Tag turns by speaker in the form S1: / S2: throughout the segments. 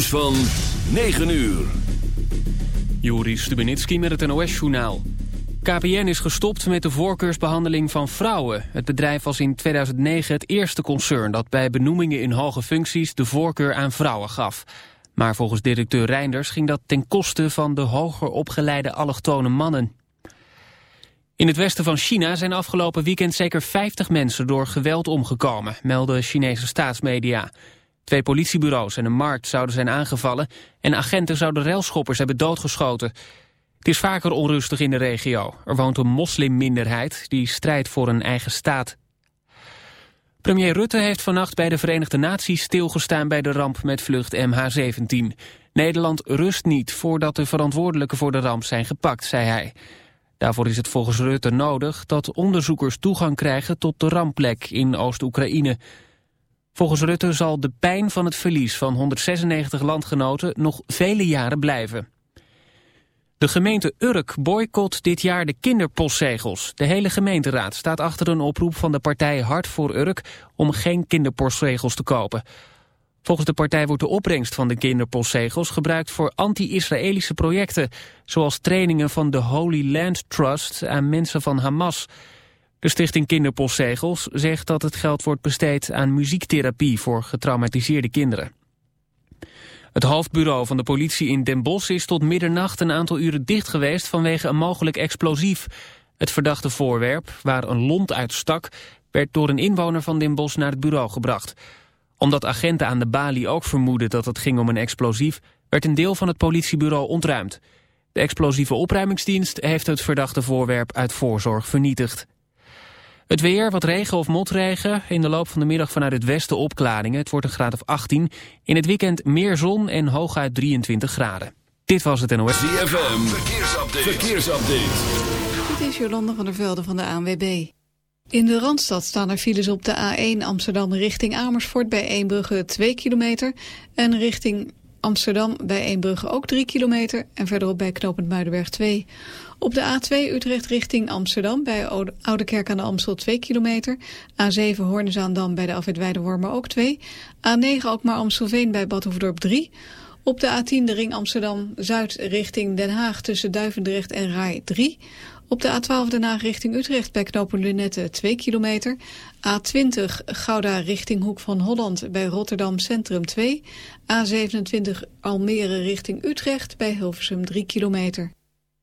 S1: Nieuws van 9 uur.
S2: Juri Stubenitski met het NOS-journaal. KPN is gestopt met de voorkeursbehandeling van vrouwen. Het bedrijf was in 2009 het eerste concern dat bij benoemingen in hoge functies de voorkeur aan vrouwen gaf. Maar volgens directeur Reinders ging dat ten koste van de hoger opgeleide allochtone mannen. In het westen van China zijn afgelopen weekend zeker 50 mensen door geweld omgekomen, melden Chinese staatsmedia. Twee politiebureaus en een markt zouden zijn aangevallen en agenten zouden railschoppers hebben doodgeschoten. Het is vaker onrustig in de regio. Er woont een moslimminderheid die strijdt voor een eigen staat. Premier Rutte heeft vannacht bij de Verenigde Naties stilgestaan bij de ramp met vlucht MH17. Nederland rust niet voordat de verantwoordelijken voor de ramp zijn gepakt, zei hij. Daarvoor is het volgens Rutte nodig dat onderzoekers toegang krijgen tot de rampplek in Oost-Oekraïne. Volgens Rutte zal de pijn van het verlies van 196 landgenoten nog vele jaren blijven. De gemeente Urk boycott dit jaar de kinderpostzegels. De hele gemeenteraad staat achter een oproep van de partij Hart voor Urk om geen kinderpostzegels te kopen. Volgens de partij wordt de opbrengst van de kinderpostzegels gebruikt voor anti-Israëlische projecten, zoals trainingen van de Holy Land Trust aan mensen van Hamas. De stichting Kinderpostzegels zegt dat het geld wordt besteed aan muziektherapie voor getraumatiseerde kinderen. Het hoofdbureau van de politie in Den Bosch is tot middernacht een aantal uren dicht geweest vanwege een mogelijk explosief. Het verdachte voorwerp, waar een lont uit stak, werd door een inwoner van Den Bosch naar het bureau gebracht. Omdat agenten aan de balie ook vermoeden dat het ging om een explosief, werd een deel van het politiebureau ontruimd. De explosieve opruimingsdienst heeft het verdachte voorwerp uit voorzorg vernietigd. Het weer, wat regen of motregen. In de loop van de middag vanuit het westen opklaringen. Het wordt een graad of 18. In het weekend meer zon en hooguit 23 graden. Dit was het NOS.
S1: ZFM, verkeersupdate. verkeersupdate.
S3: Dit is Jolanda van der Velde van de ANWB. In de Randstad staan er files op de A1 Amsterdam richting Amersfoort bij Eembrugge 2 kilometer. En richting Amsterdam bij Eembrugge ook 3 kilometer. En verderop bij Knopend Muidenberg 2 op de A2 Utrecht richting Amsterdam bij Oude Kerk aan de Amstel 2 kilometer. A7 Hoornezaandam bij de afwit Weidewormen ook 2. A9 Alkmaar Amstelveen bij Badhoevedorp 3. Op de A10 de ring Amsterdam-Zuid richting Den Haag tussen Duivendrecht en Rai 3. Op de A12 Den Haag richting Utrecht bij knopen Lunette 2 kilometer. A20 Gouda richting Hoek van Holland bij Rotterdam Centrum 2. A27 Almere richting Utrecht bij Hilversum 3 kilometer.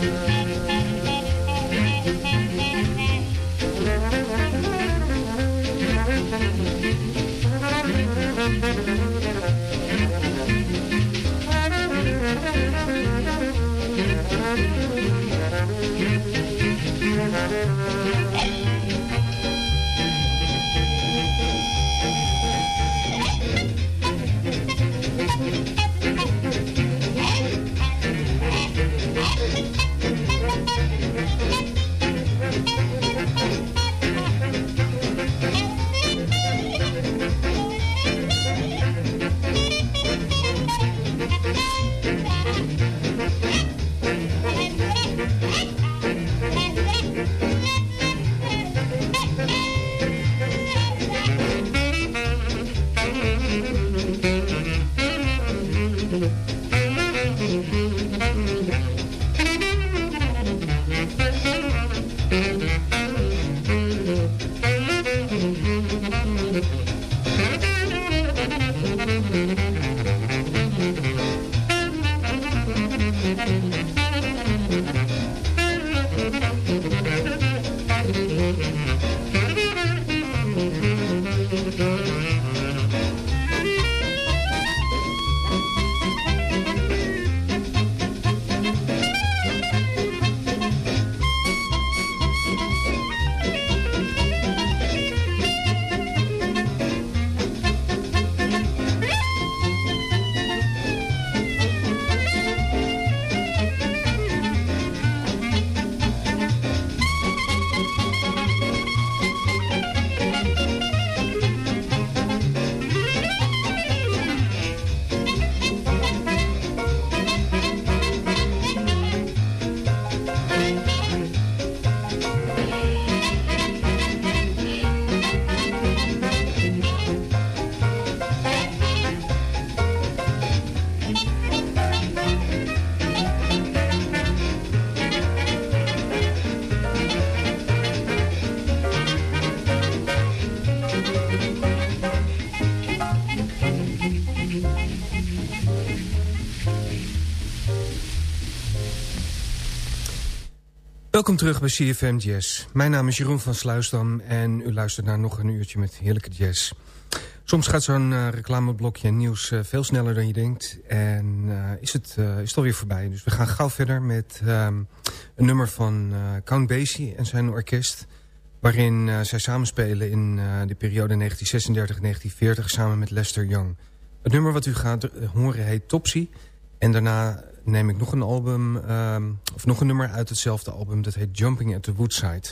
S1: love.
S4: Welkom terug bij CFM Jazz. Mijn naam is Jeroen van Sluisdam en u luistert naar nog een uurtje met heerlijke jazz. Soms gaat zo'n uh, reclameblokje nieuws uh, veel sneller dan je denkt. En uh, is, het, is het alweer voorbij. Dus we gaan gauw verder met um, een nummer van Count Basie en zijn orkest. Waarin zij samenspelen in de periode 1936-1940 samen met Lester Young. Het nummer wat u gaat horen heet Topsy. En daarna neem ik nog een album, um, of nog een nummer uit hetzelfde album. Dat heet Jumping at the Woodside.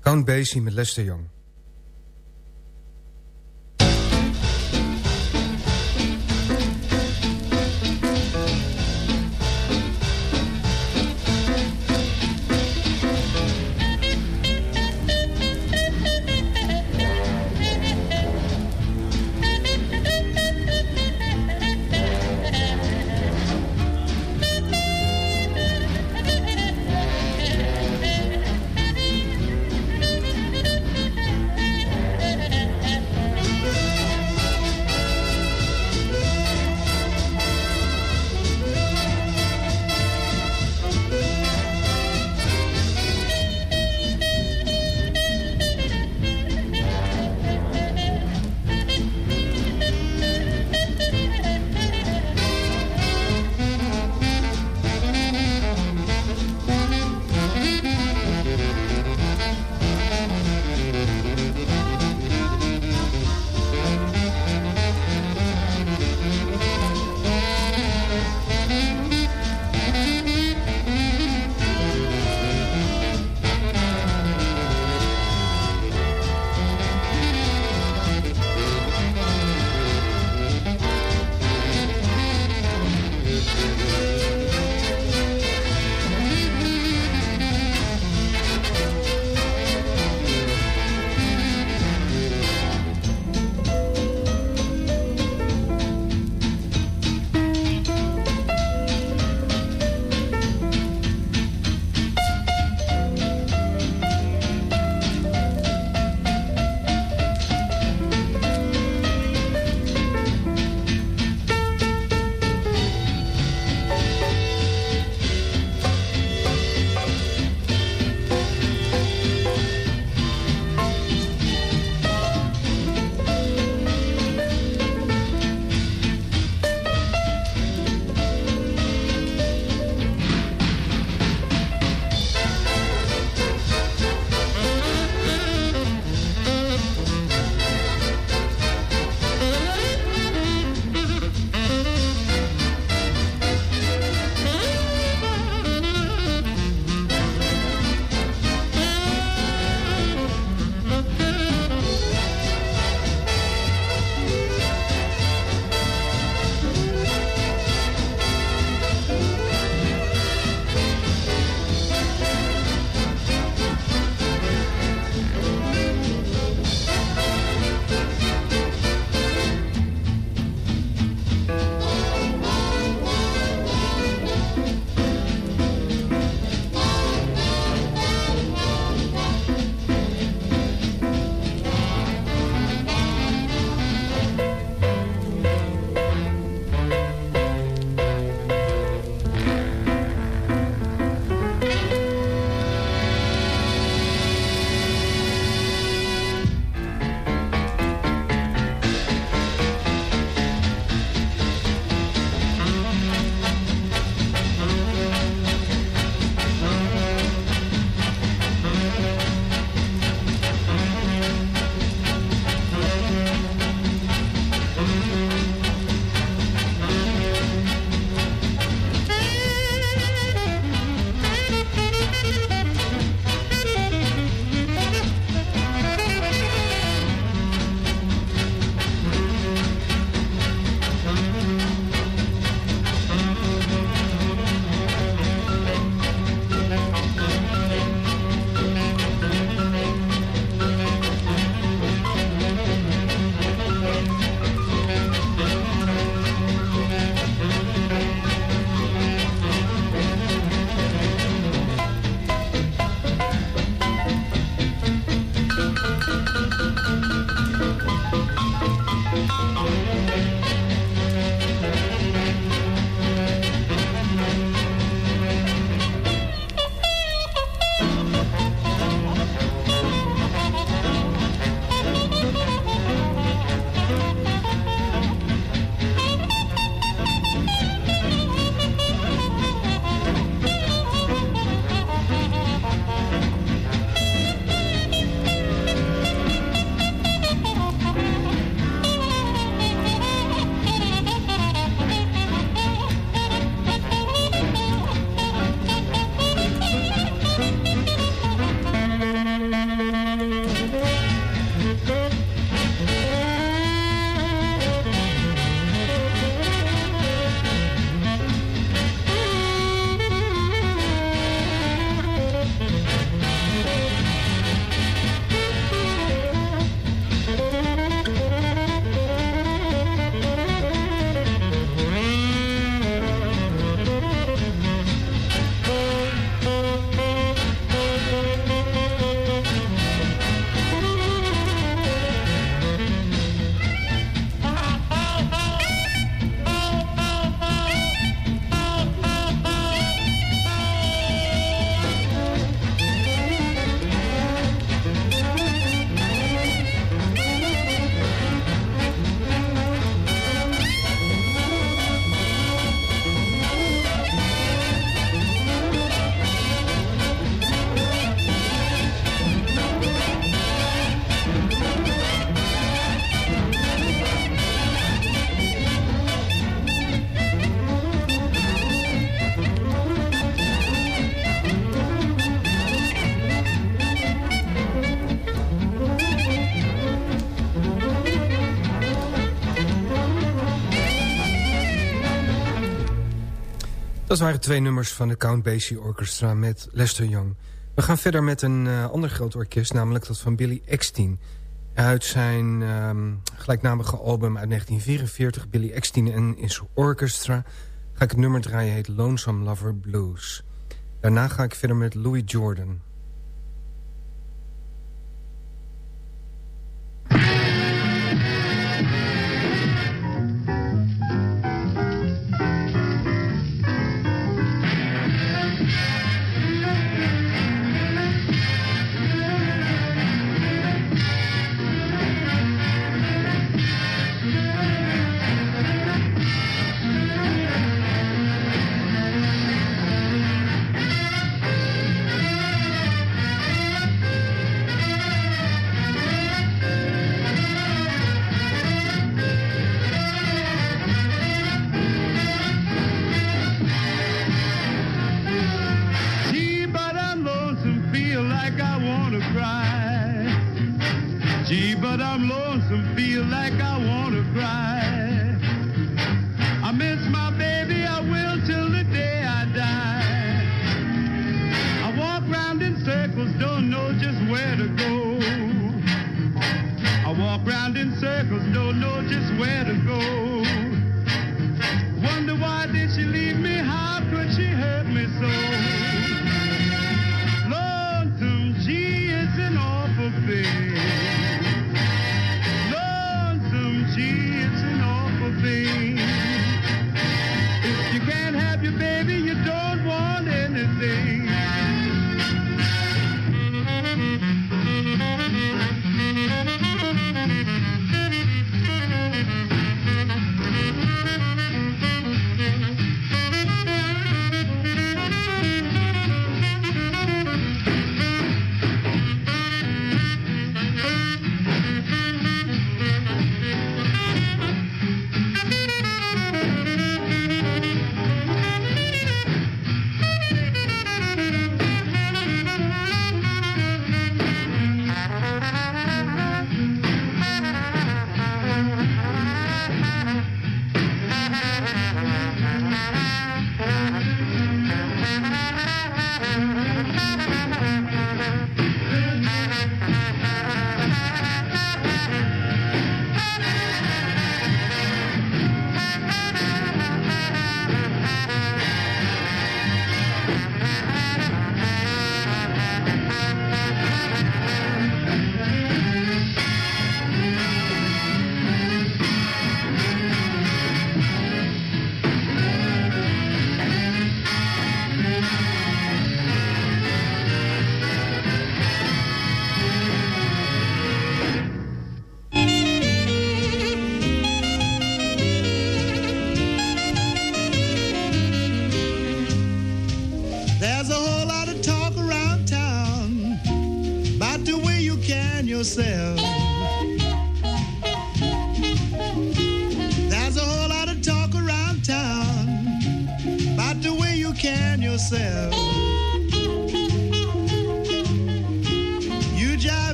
S4: Count Basie met Lester Young.
S5: Dat waren twee nummers van de Count Basie Orchestra met Lester Young. We gaan verder met een uh, ander groot orkest, namelijk dat van Billy Eckstein. Uit zijn um, gelijknamige album uit 1944, Billy Eckstein en His Orchestra... ga ik het nummer draaien, heet Lonesome Lover Blues. Daarna ga ik verder met Louis Jordan...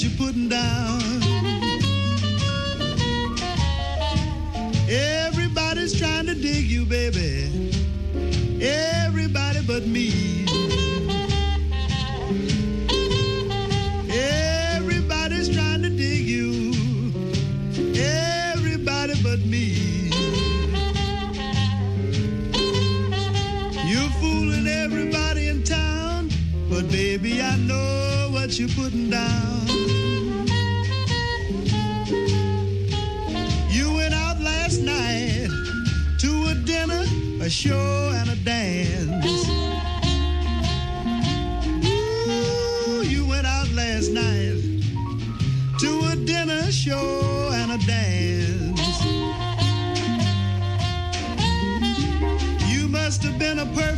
S6: You're putting down. Everybody's trying to dig you, baby. Everybody but me. Everybody's trying to dig you. Everybody but me. You're fooling everybody in town, but baby, I know what you're putting down. A show, and a dance. Ooh, you went out last night to a dinner, show, and a dance. You must have been a perfect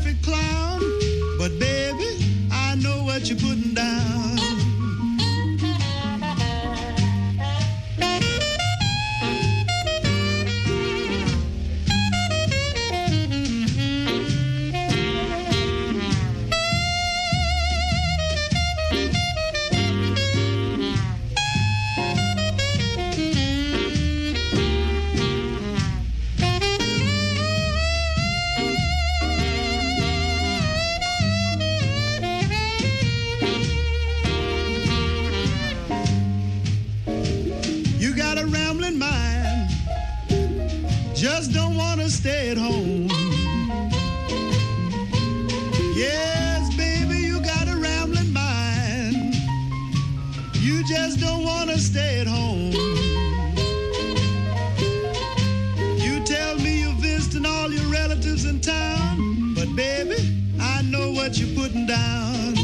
S6: your in town, but baby, I know what you're putting down.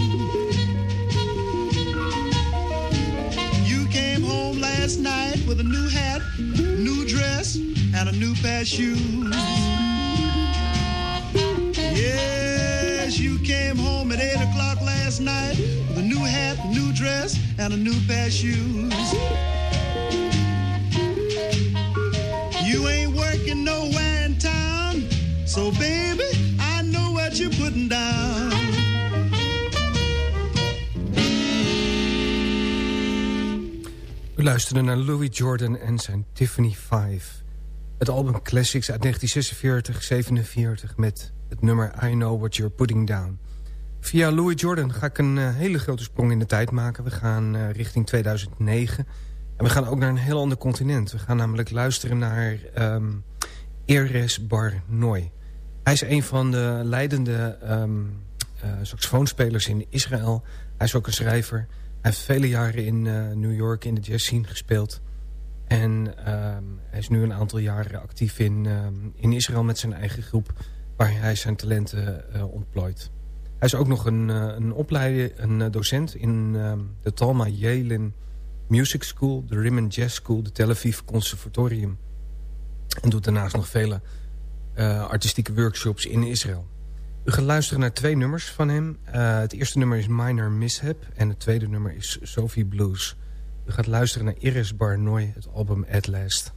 S6: You came home last night with a new hat, new dress, and a new pair of shoes. Yes, you came home at 8 o'clock last night with a new hat, new dress, and a new pair of shoes. So baby, I know what you're putting down.
S4: U luisterde naar Louis Jordan en zijn Tiffany 5. Het album Classics uit 1946-47 met het nummer I Know What You're Putting Down. Via Louis Jordan ga ik een eh, hele grote sprong in de tijd maken. We gaan eh, richting 2009. En we gaan ook naar een heel ander continent. We gaan namelijk luisteren naar um, Eres Barnoy. Hij is een van de leidende um, uh, saxofoonspelers in Israël. Hij is ook een schrijver. Hij heeft vele jaren in uh, New York in de jazz scene gespeeld. En um, hij is nu een aantal jaren actief in, um, in Israël met zijn eigen groep... waar hij zijn talenten uh, ontplooit. Hij is ook nog een, een opleider, een docent in de Talma Yale Music School... de Rimmon Jazz School, de Tel Aviv Conservatorium. En doet daarnaast nog vele artistieke workshops in Israël. U gaat luisteren naar twee nummers van hem. Uh, het eerste nummer is Minor Mishap en het tweede nummer is Sophie Blues. U gaat luisteren naar Iris Barnoy, het album At Last.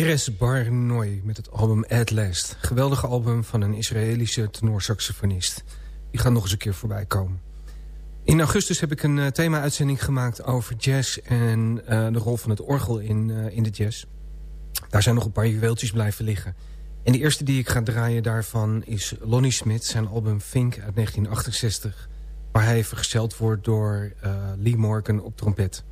S4: Ires Barnoy met het album At Last. Geweldige album van een Israëlische tenorsaxofonist. Die gaat nog eens een keer voorbij komen. In augustus heb ik een uh, thema-uitzending gemaakt over jazz... en uh, de rol van het orgel in, uh, in de jazz. Daar zijn nog een paar juweeltjes blijven liggen. En de eerste die ik ga draaien daarvan is Lonnie Smith... zijn album Fink uit 1968... waar hij vergezeld wordt door Lee Morgan op trompet.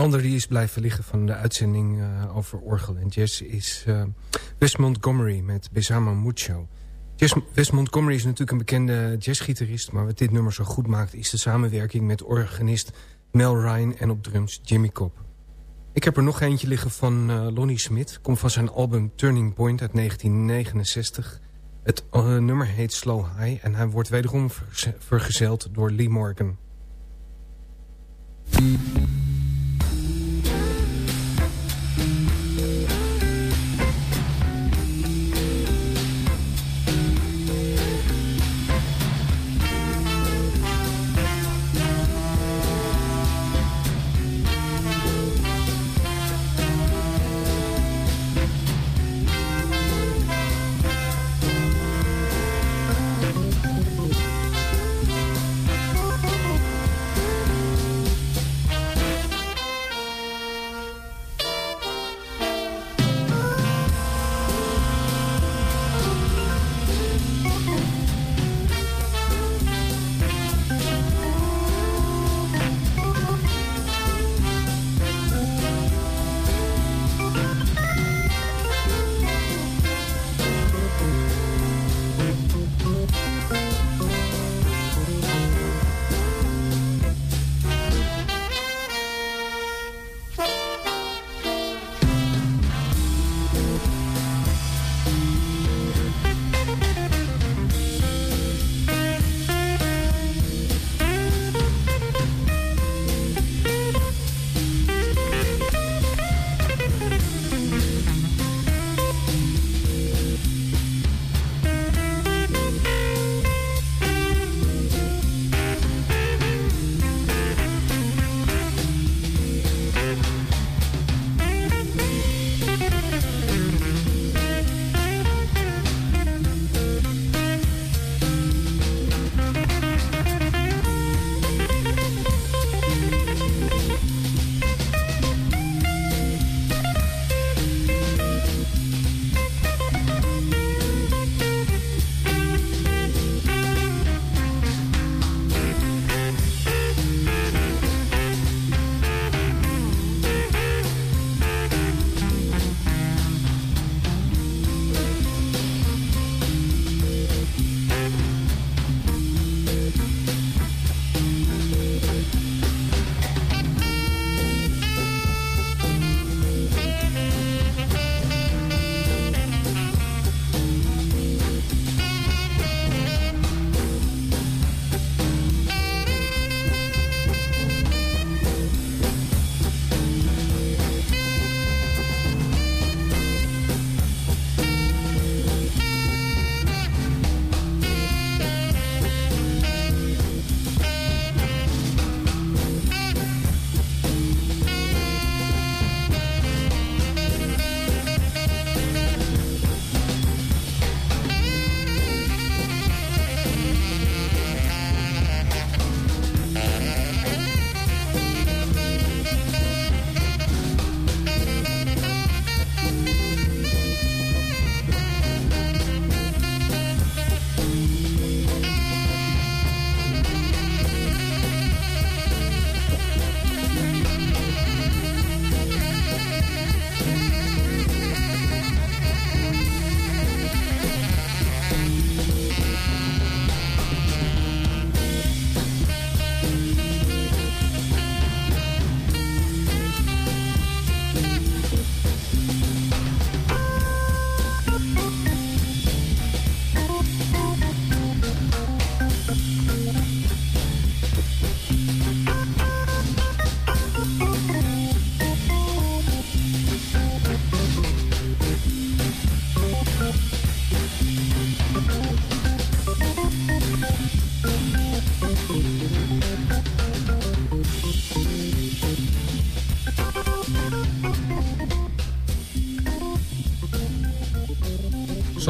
S4: Ander die is blijven liggen van de uitzending uh, over orgel en jazz is uh, Wes Montgomery met Besama Mucho. Jazz, Wes Montgomery is natuurlijk een bekende jazzgitarist, maar wat dit nummer zo goed maakt is de samenwerking met organist Mel Ryan en op drums Jimmy Cobb. Ik heb er nog eentje liggen van uh, Lonnie Smith, komt van zijn album Turning Point uit 1969. Het nummer heet Slow High en hij wordt wederom vergezeld door Lee Morgan.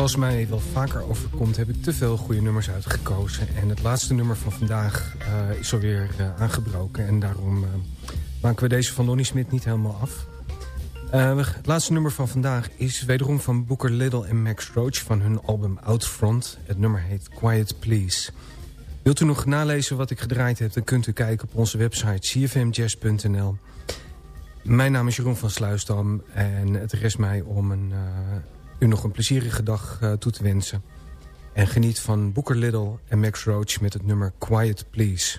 S4: Zoals mij wel vaker overkomt, heb ik te veel goede nummers uitgekozen. En het laatste nummer van vandaag uh, is alweer uh, aangebroken. En daarom uh, maken we deze van Lonnie Smit niet helemaal af. het laatste nummer van vandaag is wederom van Booker Little en Max Roach... van hun album Outfront. Het nummer heet Quiet Please. Wilt u nog nalezen wat ik gedraaid heb... dan kunt u kijken op onze website cfmjazz.nl. Mijn naam is Jeroen van Sluisdam en het rest mij om een, u nog een plezierige dag uh, toe te wensen. En geniet van Booker Little en Max Roach met het nummer Quiet Please.